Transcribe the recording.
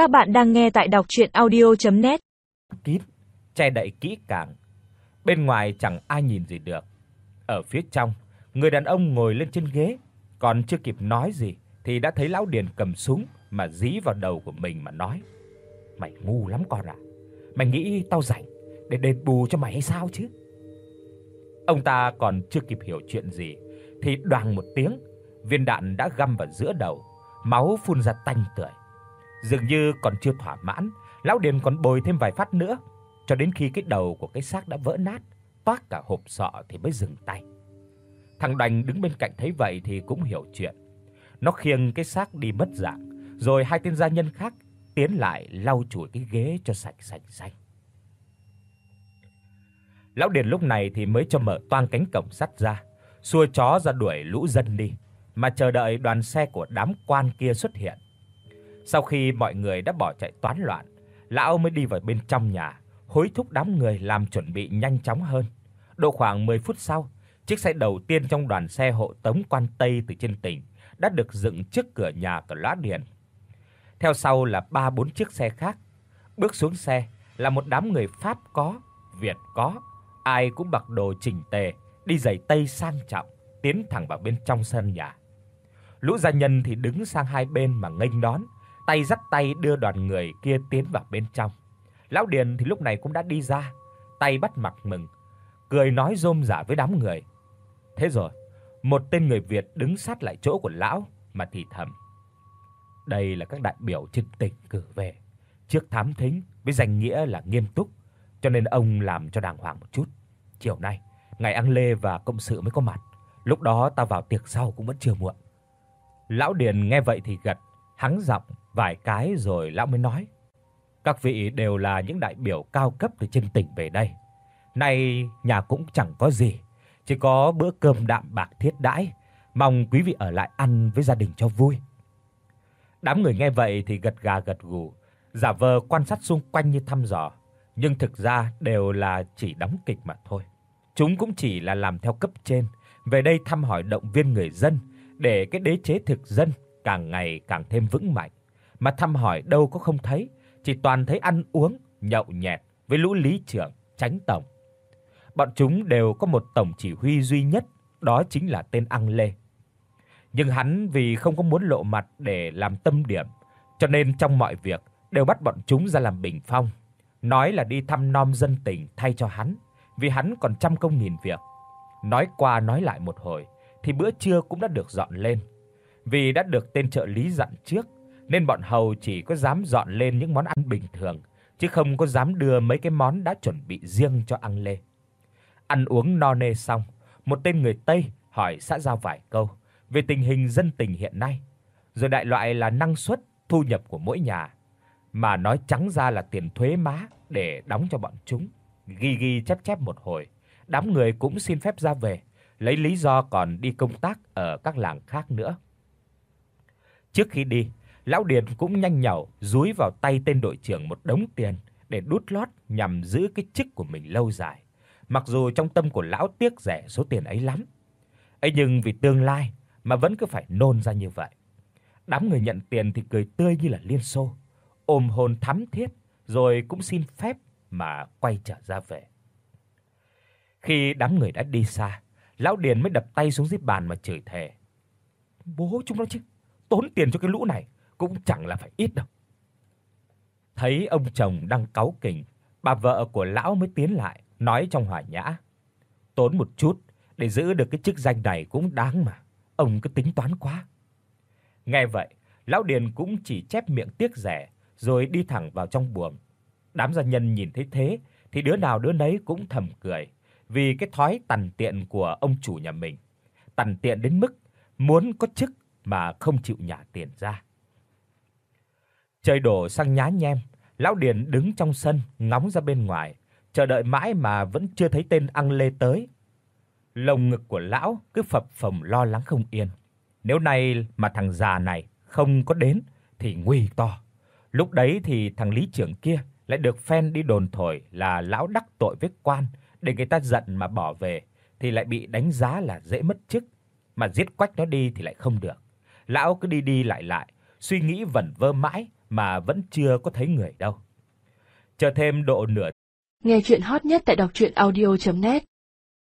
Các bạn đang nghe tại đọc audio net Kín, che đậy kỹ càng. Bên ngoài chẳng ai nhìn gì được. Ở phía trong, người đàn ông ngồi lên trên ghế, còn chưa kịp nói gì thì đã thấy lão Điền cầm súng mà dí vào đầu của mình mà nói: "Mày ngu lắm con ạ. À. Mày nghĩ tao rảnh để đền bù cho mày hay sao chứ?" Ông ta còn chưa kịp hiểu chuyện gì thì đoàng một tiếng, viên đạn đã găm vào giữa đầu, máu phun ra tanh tưởi. Dường như còn chưa thỏa mãn, lão Điền còn bồi thêm vài phát nữa, cho đến khi cái đầu của cái xác đã vỡ nát, toác cả hộp sọ thì mới dừng tay. Thằng Đành đứng bên cạnh thấy vậy thì cũng hiểu chuyện. Nó khiêng cái xác đi mất dạng, rồi hai tên gia nhân khác tiến lại lau chùi cái ghế cho sạch sành sanh Lão Điền lúc này thì mới cho mở toang cánh cổng sắt ra, xua chó ra đuổi lũ dân đi, mà chờ đợi đoàn xe của đám quan kia xuất hiện. Sau khi mọi người đã bỏ chạy toán loạn, lão mới đi vào bên trong nhà, hối thúc đám người làm chuẩn bị nhanh chóng hơn. Độ khoảng 10 phút sau, chiếc xe đầu tiên trong đoàn xe hộ tống quan Tây từ trên tỉnh đã được dựng trước cửa nhà của Lã Điền. Theo sau là 3 4 chiếc xe khác. Bước xuống xe là một đám người Pháp có, Việt có, ai cũng mặc đồ chỉnh tề, đi giày tây sang trọng, tiến thẳng vào bên trong sân nhà. Lũ gia nhân thì đứng sang hai bên mà nghênh đón, tay dắt tay đưa đoàn người kia tiến vào bên trong. Lão Điền thì lúc này cũng đã đi ra, tay bắt mặt mừng, cười nói rôm rả với đám người. Thế rồi, một tên người Việt đứng sát lại chỗ của lão mà thì thầm. Đây là các đại biểu trên tỉnh cử về, trước thám thính với danh nghĩa là nghiêm túc, cho nên ông làm cho đàng hoàng một chút. Chiều nay, ngày ăn lê và công sự mới có mặt, lúc đó ta vào tiệc sau cũng vẫn chưa muộn. Lão Điền nghe vậy thì gật, hắng giọng vài cái rồi lão mới nói: "Các vị đều là những đại biểu cao cấp từ trên tỉnh về đây. Nay nhà cũng chẳng có gì, chỉ có bữa cơm đạm bạc thiết đãi, mong quý vị ở lại ăn với gia đình cho vui." Đám người nghe vậy thì gật gà gật gù, giả vờ quan sát xung quanh như thăm dò, nhưng thực ra đều là chỉ đóng kịch mà thôi. Chúng cũng chỉ là làm theo cấp trên, về đây thăm hỏi động viên người dân để cái đế chế thực dân càng ngày càng thêm vững mạnh, mà thăm hỏi đâu có không thấy, chỉ toàn thấy ăn uống, nhậu nhẹt với lũ lý trưởng, tránh tổng. Bọn chúng đều có một tổng chỉ huy duy nhất, đó chính là tên Ăn Lê. Nhưng hắn vì không có muốn lộ mặt để làm tâm điểm, cho nên trong mọi việc đều bắt bọn chúng ra làm bình phong, nói là đi thăm nom dân tình thay cho hắn, vì hắn còn trăm công nghìn việc. Nói qua nói lại một hồi thì bữa trưa cũng đã được dọn lên. Vì đã được tên trợ lý dặn trước nên bọn hầu chỉ có dám dọn lên những món ăn bình thường chứ không có dám đưa mấy cái món đã chuẩn bị riêng cho ăn lê. Ăn uống no nê xong, một tên người Tây hỏi xã giao vài câu về tình hình dân tình hiện nay, rồi đại loại là năng suất, thu nhập của mỗi nhà, mà nói trắng ra là tiền thuế má để đóng cho bọn chúng. Ghi ghi chép chép một hồi, đám người cũng xin phép ra về, lấy lý do còn đi công tác ở các làng khác nữa. Trước khi đi, lão Điền cũng nhanh nhảu dúi vào tay tên đội trưởng một đống tiền để đút lót nhằm giữ cái chức của mình lâu dài. Mặc dù trong tâm của lão tiếc rẻ số tiền ấy lắm. Ấy nhưng vì tương lai mà vẫn cứ phải nôn ra như vậy. Đám người nhận tiền thì cười tươi như là liên xô, ôm hôn thắm thiết rồi cũng xin phép mà quay trở ra về. Khi đám người đã đi xa, lão Điền mới đập tay xuống dưới bàn mà chửi thề. Bố chúng nó chứ, tốn tiền cho cái lũ này cũng chẳng là phải ít đâu. Thấy ông chồng đang cáu kỉnh, bà vợ của lão mới tiến lại, nói trong hòa nhã: "Tốn một chút để giữ được cái chức danh này cũng đáng mà, ông cứ tính toán quá." Nghe vậy, lão Điền cũng chỉ chép miệng tiếc rẻ rồi đi thẳng vào trong buồng. Đám gia nhân nhìn thấy thế thì đứa nào đứa nấy cũng thầm cười, vì cái thói tằn tiện của ông chủ nhà mình. Tằn tiện đến mức muốn có chức mà không chịu nhả tiền ra. Trời đổ sang nhá nhem, lão Điền đứng trong sân ngóng ra bên ngoài, chờ đợi mãi mà vẫn chưa thấy tên ăn lê tới. Lồng ngực của lão cứ phập phồng lo lắng không yên. Nếu nay mà thằng già này không có đến thì nguy to. Lúc đấy thì thằng lý trưởng kia lại được phen đi đồn thổi là lão đắc tội với quan, để người ta giận mà bỏ về thì lại bị đánh giá là dễ mất chức, mà giết quách nó đi thì lại không được. Lão cứ đi đi lại lại, suy nghĩ vẩn vơ mãi mà vẫn chưa có thấy người đâu. Chờ thêm độ nửa Nghe truyện hot nhất tại doctruyenaudio.net